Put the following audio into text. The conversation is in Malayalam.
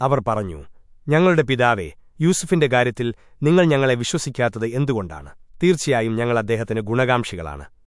അവർ പറഞ്ഞു ഞങ്ങളുടെ പിതാവേ യൂസുഫിന്റെ കാര്യത്തിൽ നിങ്ങൾ ഞങ്ങളെ വിശ്വസിക്കാത്തത് എന്തുകൊണ്ടാണ്? തീർച്ചയായും ഞങ്ങൾ അദ്ദേഹത്തിന് ഗുണകാംക്ഷികളാണ്.